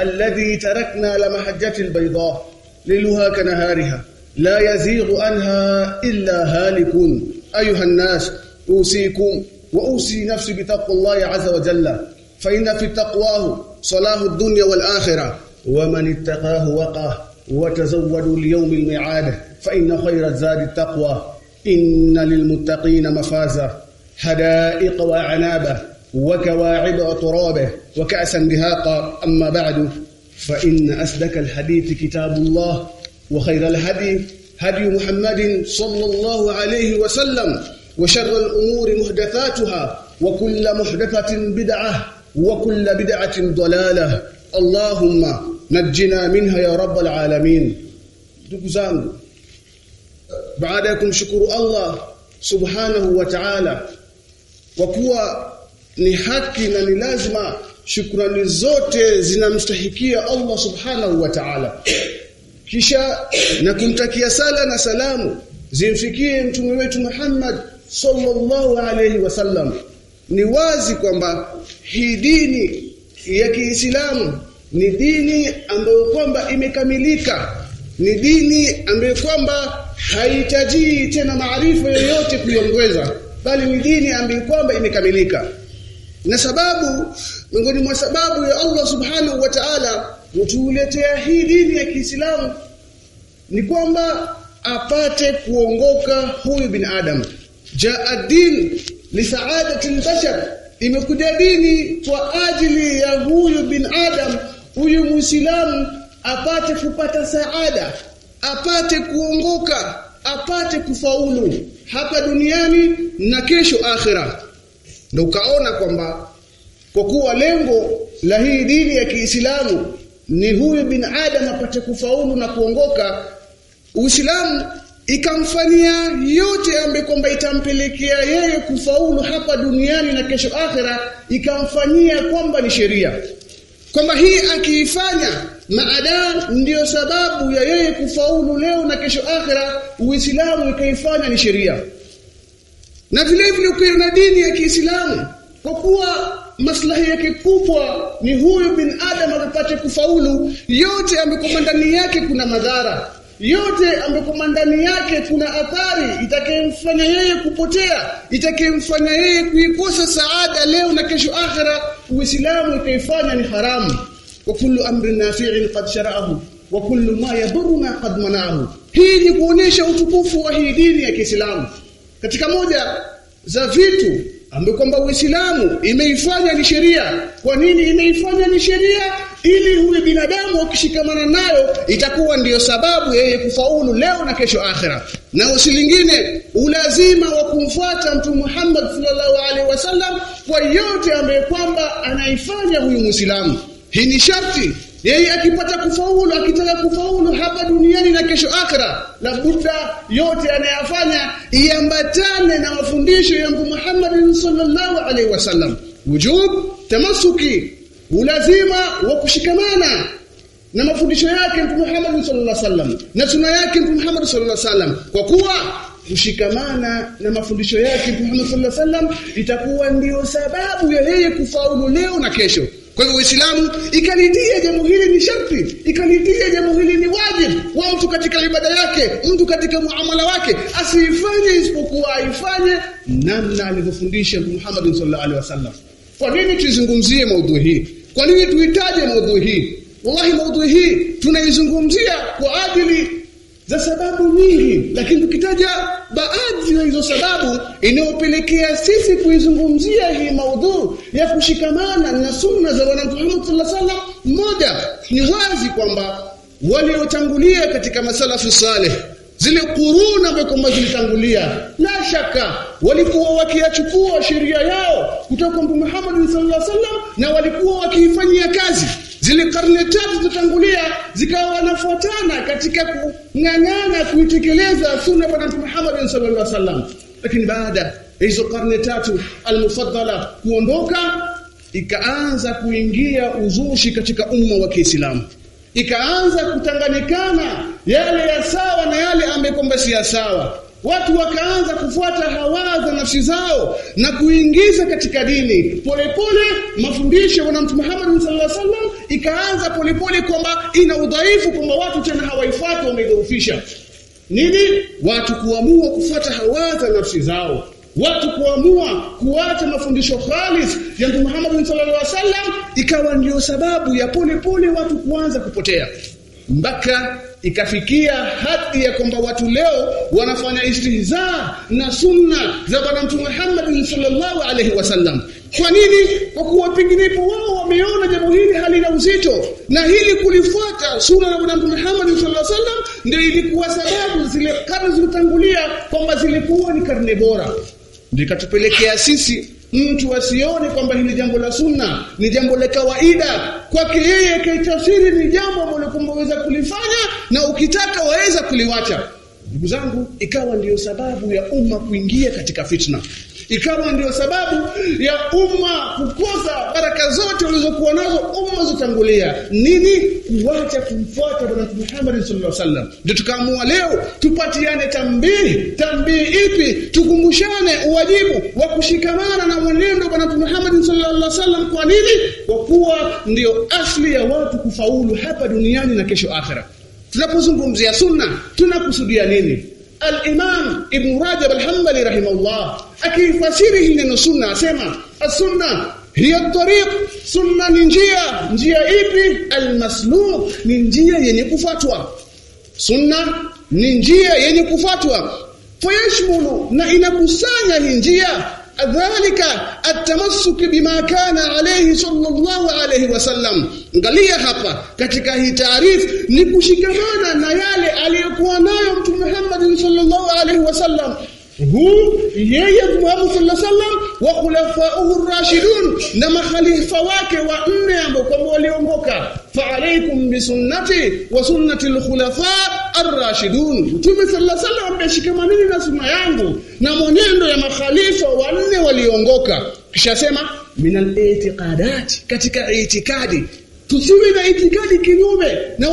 الذي تركنا لمحجة البيضاء ليلها كنهارها لا يزيغ عنها إلا هالك أيها الناس أوصيكم وأوصي نفسي بتقوى الله عز وجل. فإن في تقواه صلاح الدنيا والآخرة ومن اتقاه وقاه وتزودوا ليوم الميعاد فإن خير الزاد التقوى. إن للمتقين مفازا حدائق وأعنابا. وكواعب وترابه وكأسا دهاقا أما بعد فإن أصدق الحديث كتاب الله وخير الهدي هدي محمد صلى الله عليه وسلم وشر الأمور محدثاتها وكل محدثة بدعة وكل بدعة ضلالة. اللهم ndugu zangu baada ya kumshukuru Allah subhanahu wa ta'ala kwa kuwa ni haki na ni lazima shukrani zote zinamstahikia Allah subhanahu wa ta'ala. Kisha na kumtakia sala na salamu zimfikie mtume wetu Muhammad sallallahu alayhi wasallam ni wazi kwamba hii dini ya Kiislamu ni dini ambayo kwamba imekamilika. Ni dini ambayo kwamba haihitaji tena maarifa yoyote kuiongeza bali ni dini ambayo kwamba imekamilika na sababu miongoni mwa sababu ya Allah subhanahu wa ta'ala kutuletea hii dini ya Kiislamu ni kwamba apate kuongoka huyu bin adam jaa din li saadati al-bashar imekuja dini kwa ajili ya huyu bin adam huyu muislamu apate kupata saada apate kuongoka apate kufaulu hapa duniani na kesho akhira ndio ukaona kwamba kwa kuwa lengo la hii dini ya Kiislamu ni huyu bin adam apate kufaulu na kuongoka Uislamu ikamfanyia yote ambaye kwamba itampelekea yeye kufaulu hapa duniani na kesho akhera ikamfanyia kwamba ni sheria. Kwamba hii akiifanya maadamu ndiyo sababu ya yeye kufaulu leo na kesho akhera uislamu ikaifanya ni sheria na vile vile ukiona dini ya Kiislamu kwa kuwa maslahi yake kubwa ni huyu bin adam apate kufaulu yote ambayo ndani yake kuna madhara. Yote ambayo ndani yake kuna athari. Itakayemfanya yeye kupotea itakayemfanya yeye kuikosa saada leo na kesho akhira uislamu ikaifanya ni haramu. Wa kullu amrin nafi'in qad shara'ahu wa kullu ma yadurruna qad mana'ahu hii ni kuonesha utukufu wa hii dini ya Kiislamu katika moja za vitu ambapo kwamba Uislamu imeifanya ni sheria. Kwa nini imeifanya ni sheria? Ili huyu binadamu akishikamana nayo itakuwa ndiyo sababu yeye kufaulu leo na kesho akhera. na usilingine ulazima wa kumfuata mtume Muhammad sallallahu alaihi wasallam kwa yote ambaye kwamba anaifanya huyu Muislamu. Hii ni sharti yeye akipata kufaulu akitaka kufaulu hapa duniani na kesho akhira la buta yote anayafanya iambatane na mafundisho ya Mtume Muhammad sallallahu alaihi wasallam. Wujub tamasuki ulazima wa kushikamana na mafundisho yake Mtume Muhammad sallallahu alaihi wasallam na sunna yake Mtume Muhammad sallallahu alaihi wasallam. Kwa kuwa kushikamana na mafundisho yake Mtume Muhammad sallallahu alaihi wasallam itakuwa ndio sababu ya yeye kufaulu leo na kesho kwa hivyo Uislamu ikalitia jambo hili ni sharti, ikalitia jambo hili ni wajibu wa mtu katika ibada yake, mtu katika muamala wake asiifanye isipokuwa aifanye namna alivyofundisha Muhammad sallallahu alaihi wasallam. Kwa nini tuizungumzie maudhui hii? Kwa nini tuitaje maudhui hii? Wallahi maudhui hii tunaizungumzia kwa ajili za sababu nyingi, lakini tukitaja baadhi ya hizo sababu inayopelekea sisi kuizungumzia hii maudhu ya kushikamana na sunna za Bwana Muhammad sallallahu alaihi wasallam, moja ni wazi kwamba waliotangulia katika masalafu saleh zile kuruna ambazo kwamba zilitangulia la shaka walikuwa wakiachukua sheria yao kutoka kwa Mtume Muhammad sallallahu alaihi wasallam na walikuwa wakiifanyia kazi zile karne tatu zilizotangulia zikawa wanafuatana katika kung'ang'ana kuitekeleza sunna ya Mtume Muhammad sallallahu alaihi wasallam. Lakini baada hizo karne tatu almufaddala kuondoka ikaanza kuingia uzushi katika umma wa Kiislamu. Ikaanza kutanganikana yale ya sawa na yale ambayo kwamba si ya sawa watu wakaanza kufuata hawa za nafsi zao na kuingiza katika dini. Polepole mafundisho ya mtume Muhammad sallallahu alaihi wasallam ikaanza polepole kwamba ina udhaifu kwamba watu tena hawaifuati wameidhoofisha nini? Watu kuamua kufuata hawa za nafsi zao. Watu kuamua kuacha mafundisho khalis ya Mtume Muhammad sallallahu alaihi wasallam ikawa ndio sababu ya polepole pole watu kuanza kupotea mpaka ikafikia hadi ya kwamba watu leo wanafanya istihzaa na sunna za bwana Mtume Muhammad sallallahu alaihi wasallam kwa nini? Kwa kuwa penginepo wao wameona jambo hili halina uzito. Na hili kulifuata sunna ya bwana Mtume Muhammad sallallahu alaihi wasallam ndio ilikuwa sababu zile karne zilizotangulia kwamba zilikuwa ni karne bora. Ndio ikatupelekea sisi mtu asione kwamba hili jambo la sunna ni jambo la kawaida. Kwake yeye kaitafsiri ni jambo ambalo kumweza kulifanya na ukitaka waweza kuliwacha. Ndugu zangu ikawa ndiyo sababu ya umma kuingia katika fitna ikawa ndio sababu ya umma kukosa baraka zote walizokuwa nazo umma zotangulia nini? Kuacha kumfuata bwana Muhammad sallallahu alaihi wasallam. Ndio tukaamua leo tupatiane tambii tambii ipi? Tukumbushane uwajibu wa kushikamana na mwenendo bwana Muhammad sallallahu alaihi wasallam. Kwa nini? Kwa kuwa ndio asli ya watu kufaulu hapa duniani na kesho akhera. Tunapozungumzia sunna tunakusudia nini Al-Imam Ibn Rajab Al-Hanbali rahimahullah akifasiri hili neno sunna asema as-sunna hiya tariq sunna ni njia. Njia ipi? Al-masluk ni njia yenye kufuatwa. Sunna ni njia yenye kufuatwa. Fayashmulu na inakusanya hii njia dhalika atamassuki bima kana alayhi sallallahu alayhi wasallam angalia hapa katika hii taarifu ni kushikamana na yale aliyokuwa nayo mtume Muhammad sallallahu alayhi wasallam huu yeye Muhammad sallallahu الله wasallam wa khulafa'uhu ar-rashidun na makhalifa wake wa nne ambao kwamba waliongoka. Fa alaykum bi sunnati wa sunnati al-khulafa' ar-rashidun. Mtume sallallahu alayhi wasallam na sunna yangu na mwenendo ya makhalifa wanne waliongoka. Kisha sema min al-i'tiqadat katika itikadi tusiwe na itikadi kinyume? Na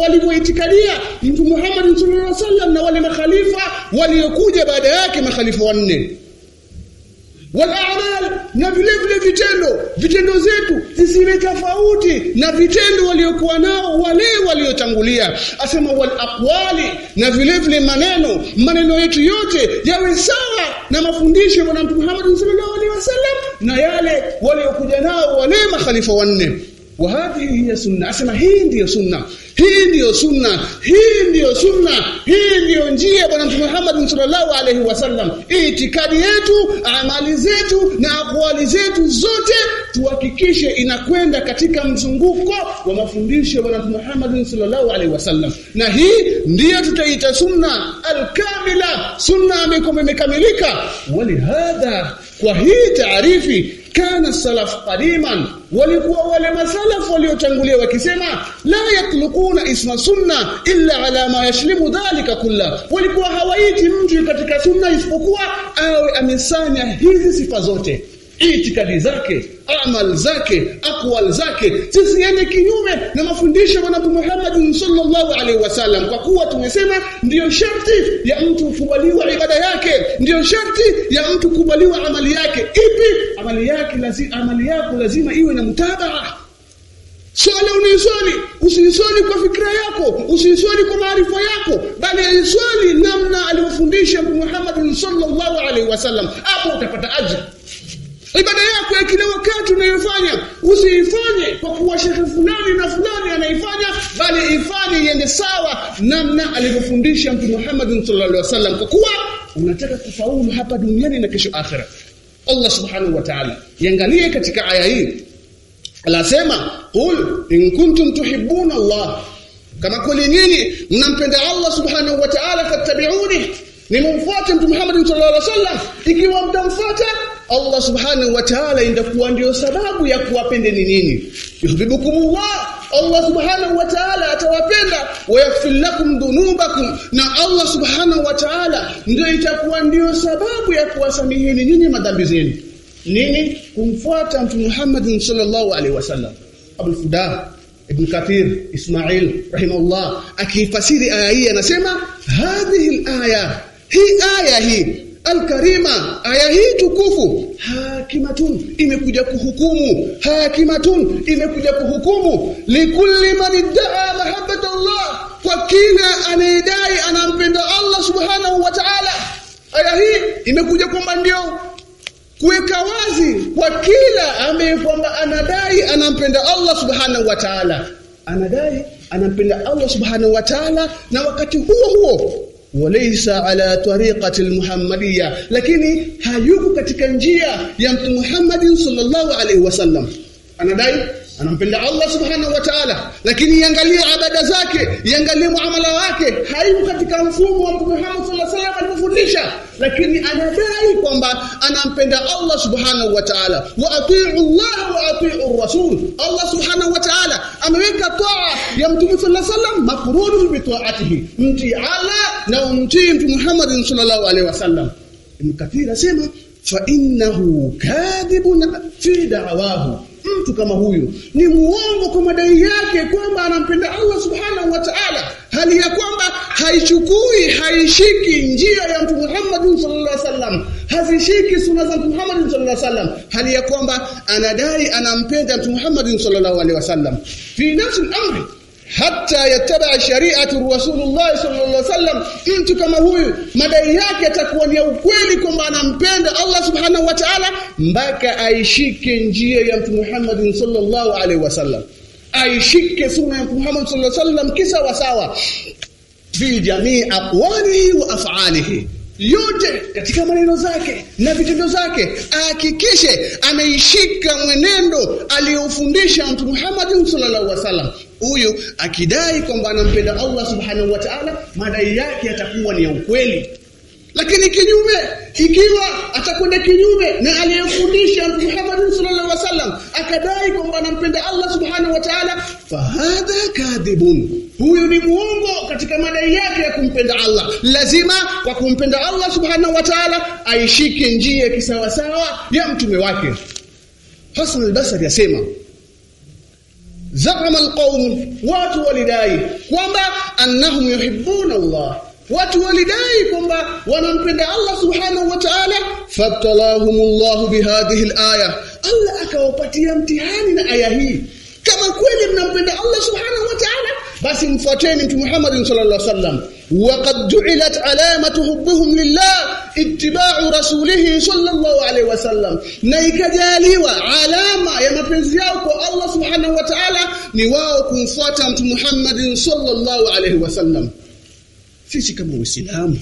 walivyoitikadia mtu Muhammad sallallahu alaihi wasallam na wale makhalifa waliokuja baada yake makhalifa wanne. Wal na vile vile vitendo. Vitendo zetu zisiwe tofauti na vitendo waliokuwa nao wale waliotangulia. Asema wal aqwali na vile vile maneno. Maneno yetu yote yawe sawa na mafundisho ya bwana mtume Muhammad sallallahu alaihi wasallam na yale waliokuja nao wale makhalifa wanne wa hadhihi hiya sunna. Asema hii ndiyo sunna. Hii ndiyo sunna. Hii ndiyo sunna. Hii ndiyo njia bwana mtume Muhammad sallallahu alaihi wasallam itikadi yetu amali zetu na akwali zetu zote tuhakikishe inakwenda katika mzunguko wa mafundisho ya bwana mtume Muhammad sallallahu alaihi wasallam na hii ndiyo tutaita sunna alkamila. Sunna imekamilika. Walihadha kwa hii taarifi kana salaf qadiman walikuwa wale masalaf waliotangulia wakisema la yatlukuna isma sunna illa ala ma yashlimu dhalika kulla walikuwa hawaiti mtu katika sunna isipokuwa awe amesanya hizi sifa zote itikadi zake amal zake aqwal zake zisiende kinyume na mafundisho ya Nabii Muhammad sallallahu alaihi wasallam. Kwa kuwa tumesema ndiyo sharti ya mtu kukubaliwa ibada yake ndiyo sharti ya mtu kukubaliwa amali yake. Ipi? Amali yake lazima amali yako lazima iwe na mutabaa. Swala unaiswali, usiiswali kwa fikra yako, usiiswali kwa maarifa yako, bali iswali namna alivyofundisha Muhammad sallallahu alaihi wasallam. Hapo utapata ajira. Ibada yako ya kila wakati unayofanya usiifanye kwa kuwa shekhe fulani na fulani anaifanya, bali ifanye iende sawa namna alivyofundisha Mtume Muhammad sallallahu alaihi wasallam, kwa kuwa unataka kufaulu hapa duniani na kesho akhera. Allah subhanahu wa ta'ala, iangalie katika aya hii. Alasema qul in kuntum tuhibbuna Allah. Kama kweli nyinyi mnampenda Allah subhanahu wa ta'ala fattabi'uni nimumfuate mtume Muhammad sallallahu alaihi wasallam. Ikiwa mtamfuata Allah subhanahu wa ta'ala indakuwa ndio sababu ya kuwapendeni nini? Yuhibbukumullah. Allah subhanahu wa ta'ala atawapenda. Wa yaghfir lakum dhunubakum. Na Allah subhanahu wa ta'ala ndio itakuwa ndio sababu ya kuwasamiheni nyinyi madhambi zenu. Nini? Kumfuata mtume Muhammad sallallahu alaihi wasallam. Abul Fudah Ibn Kathir Ismail rahimahullah. Akifasiri aya hii anasema hadhihi al-aya. Hii aya hii alkarima aya hii tukufu. Hakimatun imekuja kuhukumu. Hakimatun imekuja kuhukumu. Likulli man iddaa mahabbata Allah kwa kila anayedai anampenda Allah subhanahu wa ta'ala. Aya hii imekuja kwamba ndio kuweka wazi kwa kila ambaye kwamba anadai anampenda Allah subhanahu wa ta'ala. Anadai anampenda Allah subhanahu wa ta'ala na wakati huo huo walaysa ala tariqati almuhammadiyya lakini hayuko katika njia ya mtume Muhammad sallallahu alaihi wasallam. Anadai anampenda Allah subhanahu wa ta'ala. Lakini iangalie ibada zake iangalie muamala wake. Hayuko katika mfumo wa mtume Muhammad sallallahu alaihi wasallam alifundisha lakini anadai kwamba anampenda Allah subhanahu wa ta'ala. Wa atii'u Allah wa atii'u rasul. Allah subhanahu wa ta'ala ameweka toa ya mtume sallallahu alaihi wasallam mafrudun bi ta'atihi. Mti Allah na umtii mtume Muhammad sallallahu alaihi wasallam. Ibn Kathir asema fa innahu kadhibun fi da'wahu mtu kama huyu. Ni muongo kwa madai yake kwamba anampenda Allah subhanahu wa ta'ala. Hali ya kwamba haichukui haishiki njia ya mtu Muhammad sallallahu alaihi wasallam hazishiki sunna za Muhammad sallallahu alaihi wasallam hali ya kwamba anadai anampenda mtu Muhammad sallallahu alaihi wasallam fi nafsi al-amri hata yataba shari'atu rasulullah sallallahu alaihi wasallam mtu kama huyu madai yake atakuwa ni ukweli kwamba anampenda Allah subhanahu wa ta'ala mpaka aishike njia ya mtume Muhammad sallallahu alaihi wasallam. Aishike sunna ya Muhammad sallallahu alaihi wasallam kisawa sawa fi jamii aqwalihi wa af'alihi yote katika maneno zake na vitendo zake ahakikishe ameishika mwenendo aliyofundisha mtume Muhammad sallallahu alaihi wasallam. Huyu akidai kwamba anampenda Allah subhanahu wa ta'ala madai yake yatakuwa ni ya ukweli lakini kinyume ikiwa atakwenda kinyume na aliyefundisha Mtume Muhammad sallallahu alaihi wasallam akadai kwamba anampenda Allah subhanahu wa ta'ala fahadha kadhibun. Huyu ni muongo katika madai yake ya kumpenda Allah. Lazima kwa kumpenda Allah subhanahu wa ta'ala aishike njia kisawasawa ya mtume wake. Hasan al-Basri yasema zama alqaum watu walidai kwamba annahum yuhibbuna Allah watu walidai kwamba wanampenda Allah subhanahu wa ta'ala fabtalahumullah bihadhihi alaya Allah akawapatia mtihani na aya hii kama kweli mnampenda Allah subhanahu wa ta'ala basi mfuateni mtume Muhammad sallallahu alaihi wasallam وقد جعلت علامه حبهم لله اتباع رسوله صلى الله عليه وسلم na ikajaliwa alama ya mapenzi yao kwa Allah subhanahu wa ta'ala ni wao kumfuata mtume Muhammad sallallahu alaihi wasallam sisi kama waislamu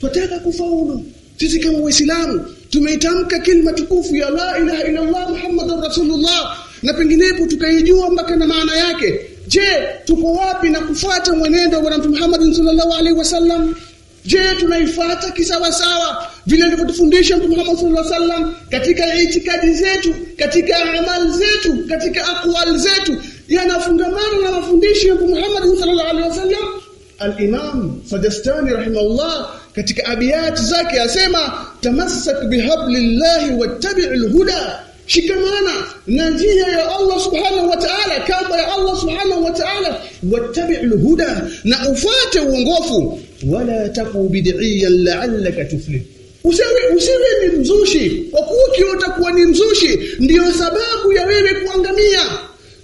tunataka kufaulu. Sisi kama waislamu tumeitamka kilima tukufu ya la ilaha illa Allah muhammadur rasulullah na penginepo tukaijua mpaka na maana yake. Je tuko wapi na kufuata mwenendo wa bwana Muhammad sallallahu alaihi wasallam? Je tunaifuata kisawa sawa vile alivyotufundisha mtume Muhammad sallallahu alaihi wasallam katika itikadi zetu katika amali zetu katika aqwal zetu? Yanafungamana na mafundisho ya mtume Muhammad sallallahu alaihi wasallam al-Imam Sajastani rahimahullah katika abiyat zake asema tamassak bihablillahi wattabi'il huda. Shikamana na njia ya Allah subhanahu wa ta'ala kamba ya Allah subhanahu wa ta'ala wattabi'il huda na ufate uongofu. Wala taku bid'iyan la'allaka tuflih. Usiwe usiwe ni mzushi. Kwa kuwa ukiota kuwa ni mzushi ndiyo sababu ya wewe kuangamia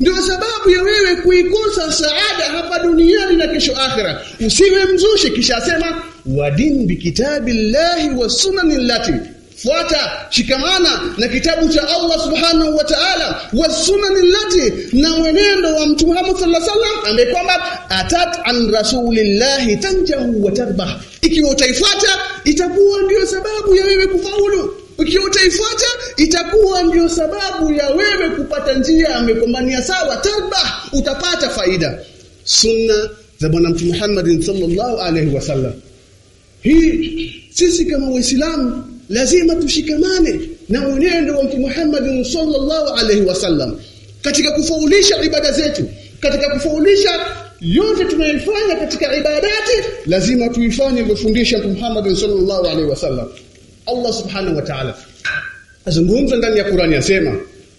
ndio sababu ya wewe kuikosa saada hapa duniani na kesho akhira usiwe mzushi kisha asema wadin bikitabillahi wa sunanillati fuata shikamana na kitabu cha Allah subhanahu wa ta'ala wa sunanillati na mwenendo wa mtume Muhammad sallallahu alaihi wasallam ambaye kwamba atat an rasulillahi tanjahu wa tarbah ikiwa utaifuata itakuwa ndio sababu ya wewe kufaulu ukiwa utaifuata itakuwa ndio sababu ya wewe kupata njia amekombania sawa tarba utapata faida. Sunna za bwana mtume Muhammad sallallahu alaihi wasallam hii sisi kama waislamu lazima tushikamane na mwenendo wa Mtume Muhammad sallallahu alaihi wasallam katika kufaulisha ibada zetu katika kufaulisha yote tunayofanya katika ibadati lazima tuifanye iliyofundisha Mtume Muhammad sallallahu alaihi wasallam Allah subhanahu wa ta'ala. Azungumza ndani ya Qur'ani asema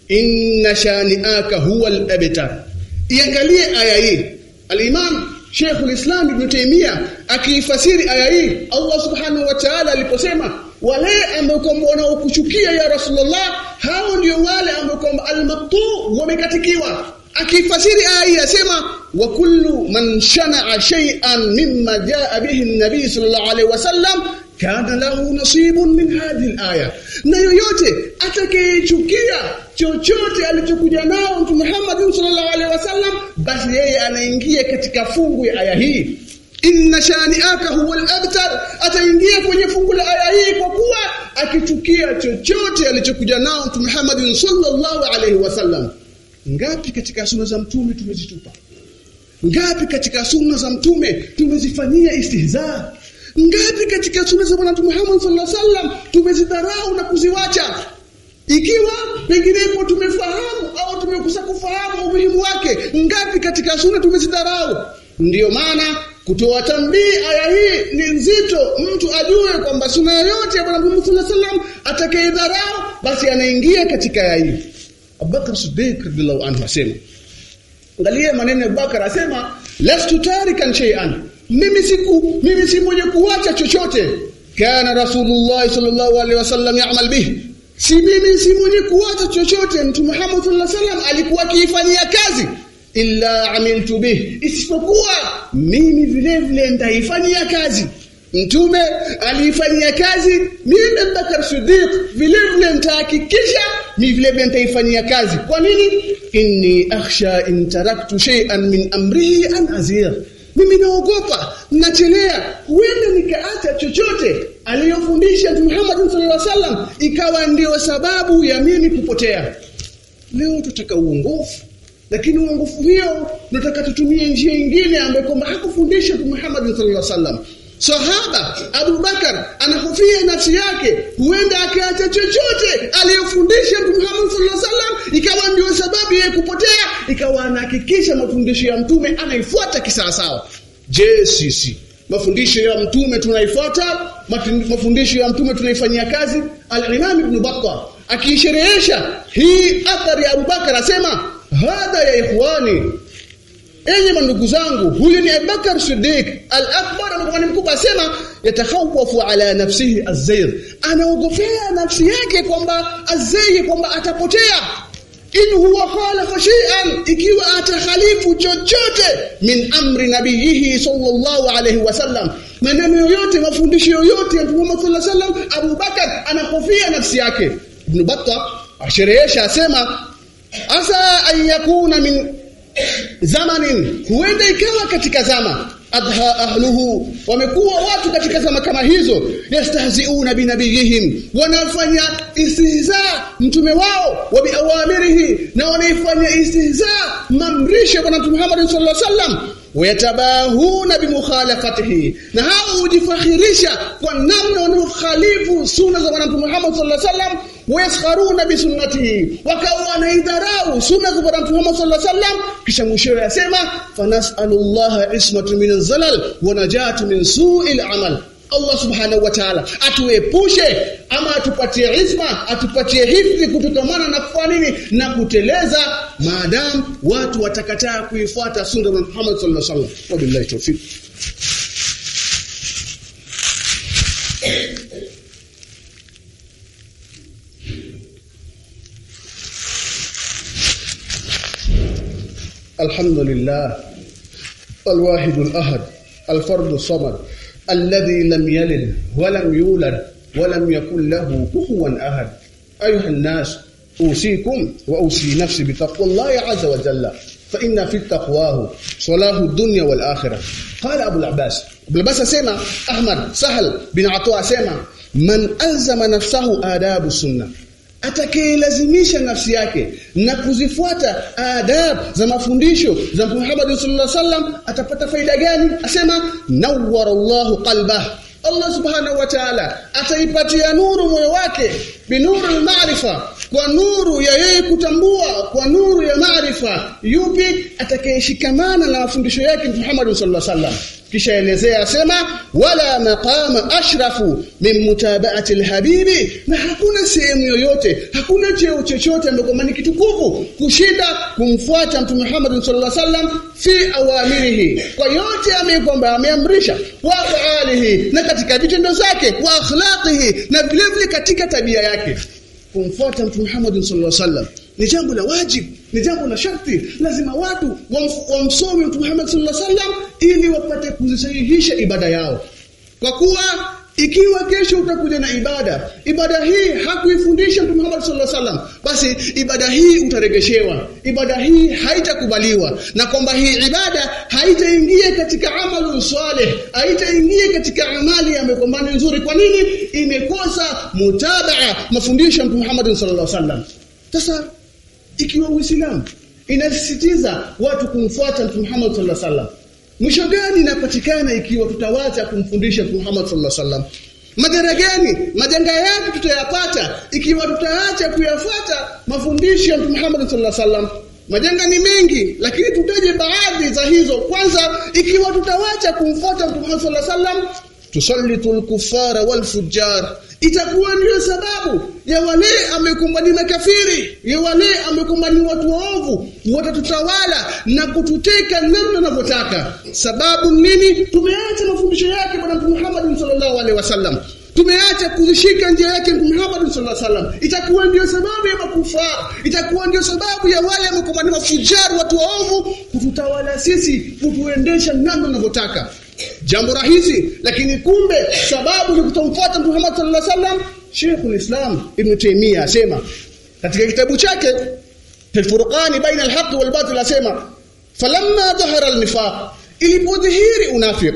inna shani'aka huwa al-abtar iangalie aya hii. al-Imam Sheikh al-Islam Ibn Taymiyyah akiifasiri aya hii Allah subhanahu wa ta'ala aliposema wale ambao kwamba wanaokuchukia ya Rasulullah hao ndio wale ambao kwamba al-maqtu wamekatikiwa. Akifasiri aya hii asema wa kullu man shana'a shay'an mimma jaa bihi an-nabi sallallahu alayhi wasallam kana lahu nasibun min hadhihi al-aya. Na yoyote atakayechukia chochote alichokuja nao Mtume Muhammad sallallahu alaihi wasallam basi yeye anaingia katika fungu ya aya hii. Inna shani'aka huwa al-abtar ataingia kwenye fungu la aya hii kwa kuwa akichukia chochote alichokuja nao Mtume Muhammad sallallahu alaihi wasallam. Ngapi katika sunna za mtume tumezitupa? Ngapi katika sunna za mtume tumezifanyia istihza ngapi katika sunna za bwana Mtume Muhammad sallallahu alaihi wasallam tumezidharau na kuziwacha? Ikiwa penginepo tumefahamu au tumekosa kufahamu umuhimu wake ngapi katika sunna tumezidharau? Ndiyo maana kutoa tambii aya hii ni nzito. Mtu ajue kwamba sunna yoyote ya bwana Mtume sallallahu alaihi wasallam atakayedharau basi anaingia katika aya hii. Abubakar Siddiq radhiallahu anhu asema angalia maneno ya Abubakar asema lastu tarikan shay'an mimi siku mimi si mwenye kuacha chochote. Kana rasulullah sallallahu alaihi wasallam ya'mal bihi si mimi si mwenye kuacha chochote. Mtume Muhammad sallallahu alaihi wasallam alikuwa akiifanyia kazi. Illa amiltu bih. Isipokuwa mimi vile vile nitaifanyia kazi. Mtume aliifanyia kazi mimi Abubakar Siddiq vile vile nitahakikisha mimi vile vile nitaifanyia kazi. Kwa nini? Inni akhsha in taraktu shay'an min amri an azir mimi naogopa nachelea. Huenda nikaacha chochote aliyofundisha Muhammad sallallahu alaihi wasallam ikawa ndio sababu ya mimi kupotea. Leo tutaka uongofu lakini uongofu hiyo nataka tutumie njia nyingine ambayo kwamba hakufundisha Muhammad sallallahu alaihi wasallam Sahaba Abu Bakar anahofia nafsi yake huenda akaacha chochote aliyofundisha Muhammad sallallahu alaihi wasallam ikawa ndio sababu yeye kupotea ikawa anahakikisha mafundisho ya mtume anaifuata kisawasawa. Je sisi mafundisho ya mtume tunaifuata? Mafundisho ya mtume tunaifanyia kazi? al-Imam Ibn Battah akiisherehesha hii athari ya Abu Bakar asema hadha ya ikhwani enyi mandugu zangu huyu ni Abubakar Siddiq al-Akbar alikuwa ni mkubwa asema yatakhawafu ala nafsihi az-zayr. Anaogofea nafsi yake kwamba az-zayr kwamba atapotea. In huwa khalafa shay'an ikiwa atakhalifu chochote min amri nabiyihi sallallahu alayhi wasallam maneno yoyote mafundisho yoyote ya Mtume sallallahu alayhi wasallam Abubakar anakofia nafsi yake. Ibn Battah asherehesha asema asa an yakuna min zamanin huenda ikawa katika zama. Adha ahluhu wamekuwa watu katika zama kama hizo. Yastahziuna binabiyihim wanafanya istihza mtume wao wa biawamirihi na wanaifanya istihza mamrisho bwana mtume Muhammad sallallahu alaihi wasallam. Wayatabahuna bimukhalafatihi na hao hujifakhirisha kwa namna wanaokhalifu sunna za bwana mtume Muhammad sallallahu alaihi wasallam wayaskharuna bisunnatihi wakawa wanaidharau sunna za bwana mtume sallallahu alaihi wasallam. Kisha mwisho yasema fanasallallahu ismatu min zalal wa najatu min su'il amal. Allah subhanahu wa ta'ala atuepushe ama atupatie isma atupatie hifdhi kutokamana na kufanya nini? Na kuteleza maadamu watu watakataa kuifuata sunna ya Muhammad sallallahu alaihi wasallam. Wabillahi tawfik الحمد لله الواحد الأحد الفرد الصمد الذي لم يلد ولم يولد ولم يكن له كفوا أحد. أيها الناس أوصيكم وأوصي نفسي بتقوى الله عز وجل فإن في التقواه صلاح الدنيا والآخرة. قال أبو العباس أبو العباس سيما أحمد سهل بن عطاء سيما من ألزم نفسه آداب السنة atakayelazimisha nafsi yake na kuzifuata adab za mafundisho za Muhammad sallallahu alaihi wasallam atapata faida gani? Asema nawwara Allahu qalbah Allah subhanahu wa ta'ala ataipatia nuru moyo wake binuru al-maarifa kwa nuru ya yeye kutambua kwa nuru ya maarifa yupi atakayeshikamana na mafundisho yake Muhammad sallallahu alaihi wasallam? Kisha elezea asema wala maqama ashrafu min mutaba'ati alhabibi. Na hakuna sehemu yoyote hakuna cheo chochote ambacho ni kitukufu kushinda kumfuata mtume Muhammad sallallahu alaihi wasallam fi awamirihi. Kwa yote amekwamba ameamrisha wa alihi na katika vitendo zake wa akhlaqihi na vile vile katika tabia yake kumfuata mtume Muhammad sallallahu alaihi wasallam. Ni jambo la wajibu ni jambo la sharti. Lazima watu wamsome mtume Muhammad sallallahu alaihi wasallam ili wapate kuzisahihisha ibada yao. Kwa kuwa ikiwa kesho utakuja na ibada ibada hii hakuifundisha mtume Muhammad sallallahu alaihi wasallam basi ibada hii utaregeshewa ibada hii haitakubaliwa. Na kwamba hii ibada haitaingia katika amalu saleh haitaingia katika amali ya mekombani nzuri. Kwa nini? Imekosa mutabaa mafundisho ya mtume Muhammad sallallahu alaihi wasallam. Sasa ikiwa Uislamu inasisitiza watu kumfuata Mtume Muhammad sallallahu alaihi wasallam mwisho gani inapatikana ikiwa tutawacha kumfundisha mtu Muhammad sallallahu alaihi wasallam? Madhara gani majanga yapi tutayapata ikiwa tutaacha kuyafuata mafundisho ya Mtume Muhammad sallallahu alaihi wasallam? Majanga ni mengi lakini tutaje baadhi za hizo. Kwanza ikiwa tutawacha kumfuata Mtume Muhammad sallallahu alaihi wasallam tusallitul kuffara wal fujjar itakuwa ndio sababu ya wale amekumbani na kafiri ya wale amekumbani watu waovu watatutawala na kututeka namna wanavyotaka sababu nini? Tumeacha mafundisho yake bwana Mtume Muhammad sallallahu alaihi wasallam. Tumeacha kuzishika njia yake Mtume Muhammad sallallahu alaihi wasallam. Itakuwa ndio sababu ya makufa. Itakuwa ndio sababu ya wale amekumbani mafujar watu waovu kututawala sisi kutuendesha namna wanavyotaka jambo rahisi lakini kumbe sababu ni kutomfuata Mtume Muhammad sallallahu alaihi wasallam Sheikh islam Ibn Taymiyyah asema katika kitabu chake Al-Furqani baina al-haqq wal-batil asema falamma dhahara al-nifaq ilipodhihiri unafiq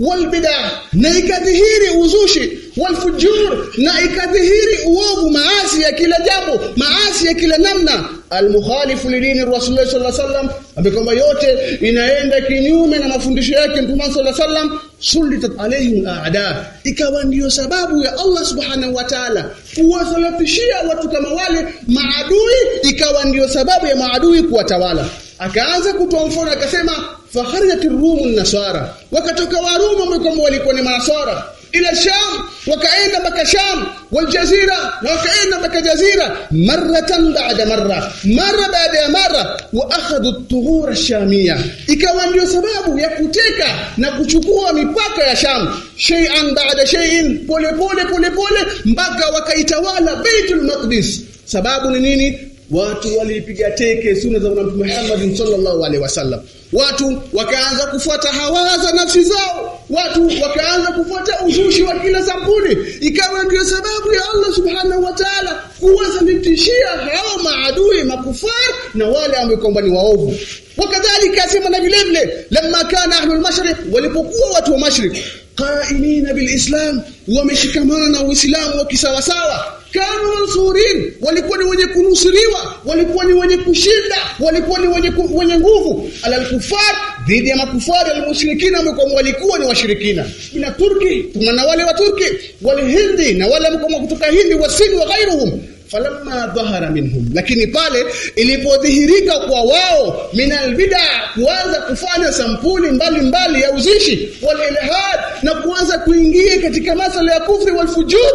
walbidaa na ikadhihiri uzushi walfujur na ikadhihiri uovu maasi ya kila jambo maasi ya kila namna. Almukhalifu lidini rasul sallallahu alaihi wasallam ambaye yote inaenda kinyume na mafundisho yake mtume sallallahu alaihi wasallam sulitat alaihim aada ikawa ndio sababu ya Allah subhanahu wa ta'ala kuwasalatishia watu kama wale maadui ikawa ndio sababu ya maadui kuwatawala. Akaanza kutoa mfano akasema fakharajat rumu nasara. Wakatoka warumi ambao walikuwa ni manasara. Ila sham wakaenda mpaka sham waljazira na wakaenda mpaka jazira maratan baada marra. Mara baada ya mara wa akhadhu at-tuhur ash-shamiyya. Ikawa ndio sababu ya kuteka na kuchukua mipaka ya sham. Shay'an baada shay'in pole pole pole pole mpaka wakaitawala baitul maqdis. Sababu ni nini watu walipiga teke sunna za Mtume Muhammad sallallahu alaihi wasallam. Watu wakaanza kufuata hawa za nafsi zao. Watu wakaanza kufuata uzushi wa kila sampuli. Ikawa ndio sababu ya Allah subhanahu wa ta'ala kuwathibitishia hao maadui makufar na wale ambao kwamba ni waovu. Wakadhalika asema na vile vile lamma kana ahlul mashriq walipokuwa watu wa mashriq qaimina bilislam wameshikamana na uislamu wa kisawasawa kanu mansurin walikuwa ni wenye kunusuriwa walikuwa ni wenye kushinda walikuwa ni wenye wenye nguvu. Alalkufar dhidi ya makufari almushrikina ambao walikuwa ni washirikina. Ina turki na wale wa turki wale hindi na wale ambao kutoka hindi wasini wa ghairuhum. Falamma dhahara minhum. Lakini pale ilipodhihirika kwa wao minal bid'a kuanza kufanya sampuli mbalimbali mbali ya uzishi wal ilhad na kuanza kuingia katika masala ya kufri wal fujur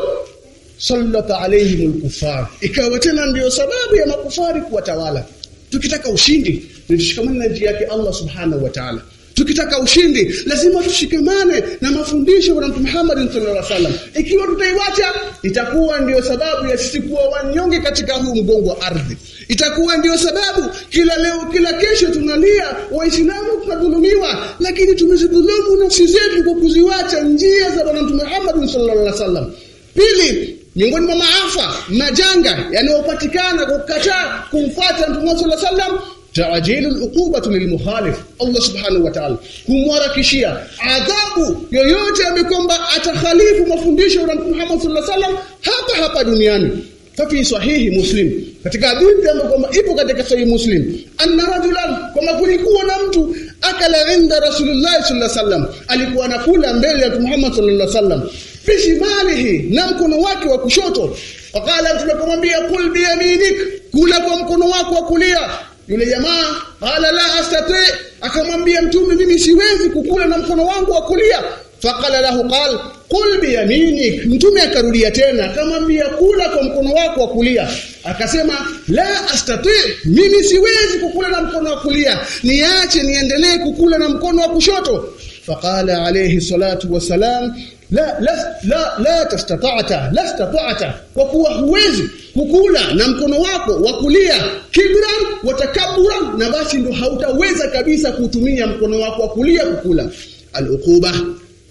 sallata alaihim alkufar ikawa tena ndio sababu ya makufari kuwatawala. Tukitaka ushindi tushikamane na njia yake Allah subhanahu wa ta'ala. Tukitaka ushindi lazima tushikamane na mafundisho ya Mtume Muhammad sallallahu alaihi wasallam ikiwa tutaiwacha itakuwa ndio sababu ya sisi kuwa wanyonge katika huu mgongo wa ardhi. Itakuwa ndio sababu kila leo kila kesho tunalia waislamu tunadhulumiwa lakini tumezidhulumu nafsi zetu kwa kuziwacha njia za Mtume Muhammad sallallahu alaihi wasallam pili miongoni mwa maafa majanga yanayopatikana kwa kukataa kumfuata Mtume wa alaihi wasallam tajilu al-uqubatu lilmukhalif Allah subhanahu wa ta'ala. Kumwarakishia adhabu yoyote amekwamba atakhalifu mafundisho ya Mtume Muhammad sallallahu alaihi wasallam hapa hapa duniani. Fafi sahihi muslim katika hadithi ambayo kwamba ipo katika sahihi muslim anna rajulan kama kulikuwa na mtu akala inda rasulullah sallallahu alaihi wasallam alikuwa anakula mbele ya Muhammad sallallahu alaihi wasallam bishimalihi na mkono wake wa kushoto. Wakala tumekumwambia kul biyaminik kula kwa mkono wako wa kulia. Yule jamaa qala la astati. Akamwambia mtume mimi siwezi kukula na mkono wangu wa kulia. Faqala lahu qal qul biyaminik. Mtume akarudia tena akamwambia kula kwa mkono wako wa kulia. Akasema la astati mimi siwezi kukula na mkono wa kulia. Niache niendelee kukula na mkono wa kushoto. Faqala alayhi salatu wasalam la la la la tastata'ta la istata'ta kwa kuwa huwezi kukula na mkono wako wa kulia kibran wa takabura na basi ndo hautaweza kabisa kutumia mkono wako wa kulia kukula. Al-uquba.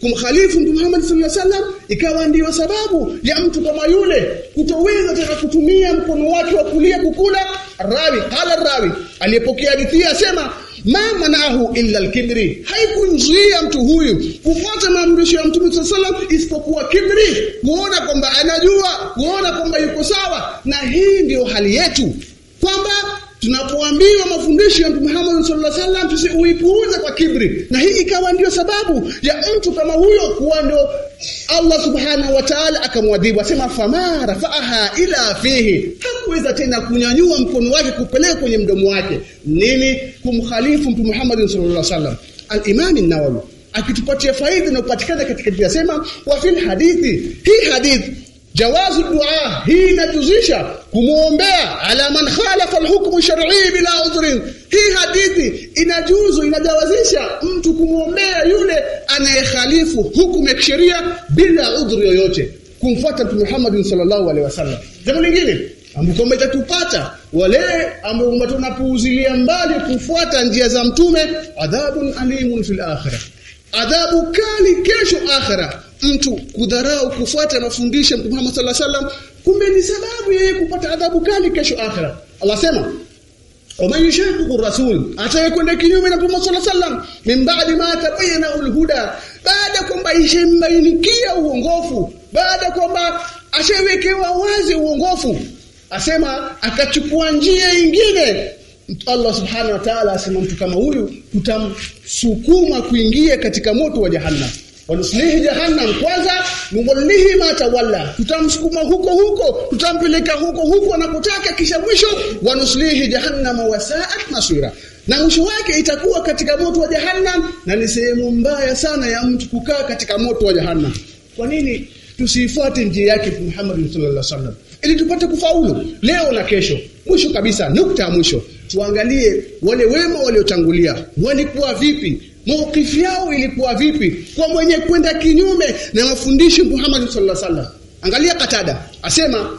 Kumkhalifu Mtume Muhammad sallallahu alaihi wasallam ikawa ndiyo sababu ya mtu kama yule kutoweza tena kutumia mkono wake wa kulia kukula. Rawi qala rawi aliyepokea hadithi asema ma manahu illa alkibri. Haikunjia mtu huyu kufuata maamrisho ya Mtume salam isipokuwa kibri. Kuona kwamba anajua kuona kwamba yuko sawa. Na hii ndiyo hali yetu kwamba tunapoambiwa mafundisho ya Mtume Muhammad sallallahu alaihi wasallam tusiuipuuze kwa kibri. Na hii ikawa ndio sababu ya mtu kama huyo kuwa ndio Allah subhanahu wa ta'ala akamwadhibu asema fama rafa'aha ila fihi. Hakuweza tena kunyanyua mkono wake kupeleka kwenye mdomo wake. Nini? Kumkhalifu Mtume Muhammad sallallahu alaihi wasallam. al-Imam an-Nawawi akitupatia faida inayopatikana katika yasema wa fil hadithi hii hadithi jawazu dua hii inajuzisha kumuombea ala man khalafa alhukmu shar'i bila udhrin. Hii hadithi inajuzu inajawazisha mtu kumuombea yule anayekhalifu hukumu ya kisheria bila udhri yoyote. Kumfuata Mtume Muhammad sallallahu alaihi wasallam. Jambo lingine ambapo umetupata wale ambao tunapuuzilia mbali kufuata njia za mtume adhabun alimun fil akhirah. Adhabu kali kesho akhira mtu kudharau kufuata mafundisho ya Mtume Muhammad sallallahu alaihi wasallam kumbe ni sababu yeye kupata adhabu kali kesho akhira Allah sema ومن يشاقق الرسول atayekwenda kinyume na Mtume صلى الله عليه وسلم min ba'di ma tabayyana al-huda baada kwamba ishembainikia uongofu baada kwamba ashawekewa wazi uongofu asema akachukua njia nyingine Allah subhanahu wa ta'ala asema mtu kama huyu tutamsukuma kuingia katika moto wa jahannam wanuslihi jahannam kwanza nuwallihi ma tawalla. Tutamsukuma huko huko tutampeleka huko huko anapotaka kisha mwisho wanuslihi jahannam wasaat masira na mwisho wake itakuwa katika moto wa jahannam na ni sehemu mbaya sana ya mtu kukaa katika moto wa jahannam. Kwa nini? Tusifuate njia yake Muhammad sallallahu alaihi wasallam. Ili tupate kufaulu leo na kesho. Mwisho kabisa nukta ya mwisho. Tuangalie wale wema waliotangulia. Walikuwa vipi maukifu yao ilikuwa vipi? Kwa mwenye kwenda kinyume na mafundisho Muhammad sallallahu alaihi wasallam. Angalia katada asema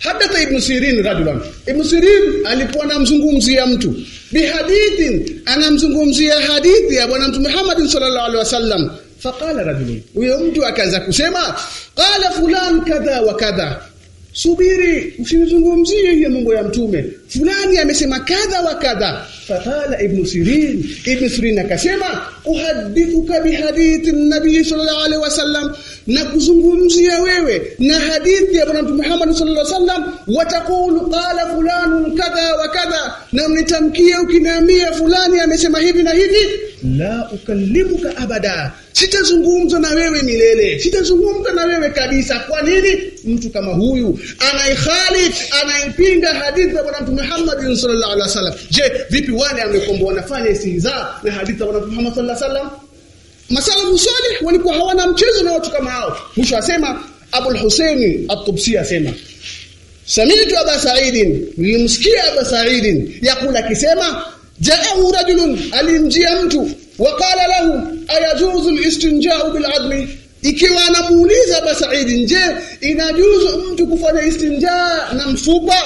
hadatha ibn Sirin rajulan. Ibn Sirin alikuwa anamzungumzia mtu. Bihadithin anamzungumzia hadithi ya bwana mtume Muhammad sallallahu alaihi wasallam. Faqala rajulun huyo mtu akaanza kusema qala fulan kadha wa kadha subiri usizungumzie hiyo mambo ya mtume. Fulani amesema kadha wa kadha. Faqala ibn sirin. Ibn sirin akasema uhadithuka bihadithi nabii sallallahu alaihi wasallam na kuzungumzia wewe na hadithi ya bwana mtume Muhammad sallallahu alaihi wasallam watakulu qala fulanu kadha wa kadha na mnitamkie ukiniambia fulani amesema hivi na hivi. La ukallimuka abada sitazungumza na wewe milele. Sitazungumza na wewe kabisa. Kwa nini? Mtu kama huyu anaikhalif anaipinga hadithi ya bwana mtume Muhammad sallallahu alaihi wasallam. Je vipi wale amekomboa wanafanya istihza na hadithi ya bwana mtume Muhammad sallallahu alaihi wasallam? Masalafu salih walikuwa hawana mchezo na watu kama hao. Mwisho asema Abul Husaini at-Tubsi asema Samitu Aba Sa'idin. Nilimsikia Aba Sa'idin. Yakula kisema jaa rajulun. Alimjia mtu waqala lahu ayajuzu al-istinja'u bil 'adli ikiwa anamuuliza Aba Sa'idin je inajuzu mtu kufanya istinja na mfupa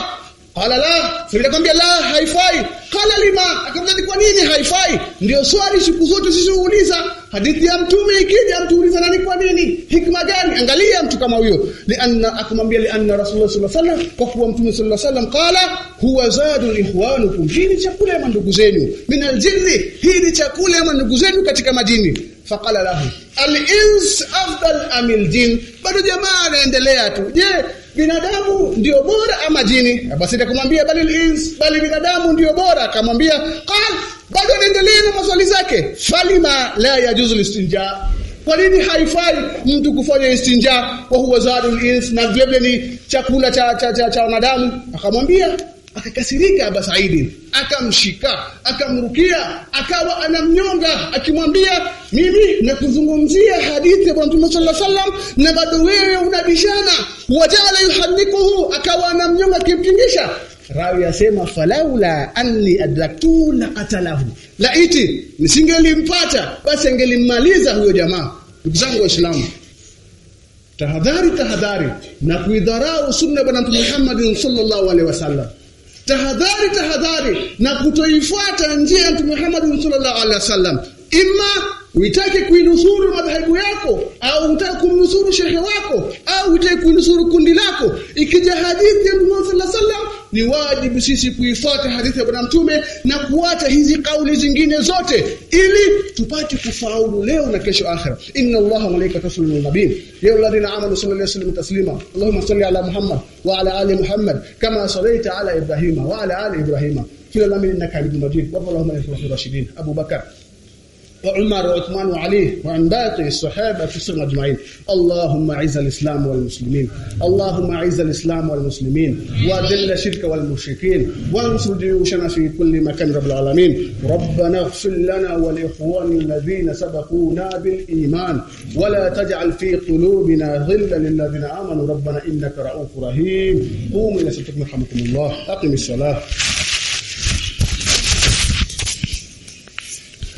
qala la silikwambia la haifai. Qala lima akamwambia kwa nini haifai? Ndio swali siku zote sisi huuliza. Hadithi ya mtume ikija mtu uliza nani kwa nini? Hikma gani? Angalia mtu kama huyo. Lianna akamwambia lianna rasulullah sallallahu alaihi wasallam kwa kuwa mtume sallallahu alaihi wasallam qala huwa zadu ikhwanukum hii ni chakula ya mandugu zenu. Min aljinni hii ni chakula ya mandugu zenu katika majini. Faqala lahu al-ins afdal amil jin bado jamaa anaendelea tu. Je binadamu ndio bora ama jini? Basi akamwambia bali ins bali binadamu ndio bora. Akamwambia qal bado anaendelea na maswali zake. Falima la yajuzu listinja. Kwa nini haifai mtu kufanya istinja? Wa huwa zadul ins na vile ni chakula cha cha, cha, cha wanadamu. Akamwambia akakasirika Aba Saidi. Akamshika akamrukia akawa anamnyonga akimwambia mimi nakuzungumzia hadithi ya Mtume sallallahu alaihi wasallam na bado wewe unabishana. Wajala yuhadikuhu akawa anamnyonga akimpingisha rawi asema falaula anni adraktu la qatalahu laiti nisingelimpata basi angelimmaliza huyo jamaa. Ndugu zangu waislamu tahadhari tahadhari na kuidharau sunna bwana mtume Muhammad sallallahu alaihi wasallam tahadhari tahadhari na kutoifuata njia ya mtume Muhammad sallallahu alaihi wasallam. Imma uitake kuinusuru madhehebu yako au utake kumnusuru shehe wako au utake kuinusuru kundi lako. Ikija hadithi ya mtume sallallahu alaihi wasallam ni wajibu sisi kuifuata hadithi ya bwana mtume na kuacha hizi kauli zingine zote ili tupate kufaulu leo na kesho akhira inna allaha wa malaikatahu yusalluna nabii ya alladhina amanu sallu alayhi wasallam taslima. Allahumma salli ala muhammad wa ala ali muhammad kama sallaita ala ibrahima wa ala ali ibrahima. Kila lami innaka hamidum majid wa allahumma ikhlas rashidin. Abu bakar وعمر وعثمان وعلي وعن باقي الصحابة السنة أجمعين. اللهم أعز الإسلام والمسلمين. اللهم أعز الإسلام والمسلمين. وأذل الشرك والمشركين. وانصر جيوشنا في كل مكان رب العالمين. ربنا اغفر لنا ولإخواننا الذين سبقونا بالإيمان. ولا تجعل في قلوبنا غلا للذين آمنوا. ربنا إنك رؤوف رحيم. قوموا إلى صلاتكم يرحمكم الله. أقم الصلاة.